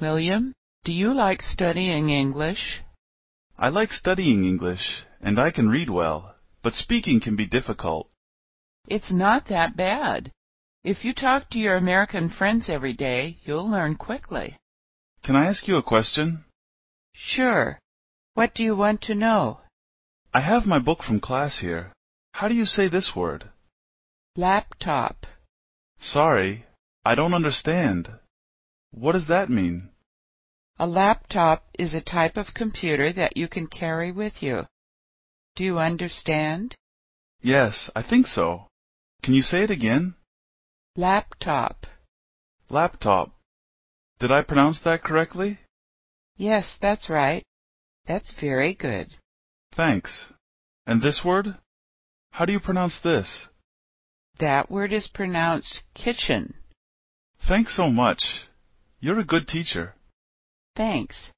William, do you like studying English? I like studying English, and I can read well, but speaking can be difficult. It's not that bad. If you talk to your American friends every day, you'll learn quickly. Can I ask you a question? Sure. What do you want to know? I have my book from class here. How do you say this word? Laptop. Sorry, I don't understand. What does that mean? A laptop is a type of computer that you can carry with you. Do you understand? Yes, I think so. Can you say it again? Laptop. Laptop. Did I pronounce that correctly? Yes, that's right. That's very good. Thanks. And this word? How do you pronounce this? That word is pronounced kitchen. Thanks so much. You're a good teacher. Thanks.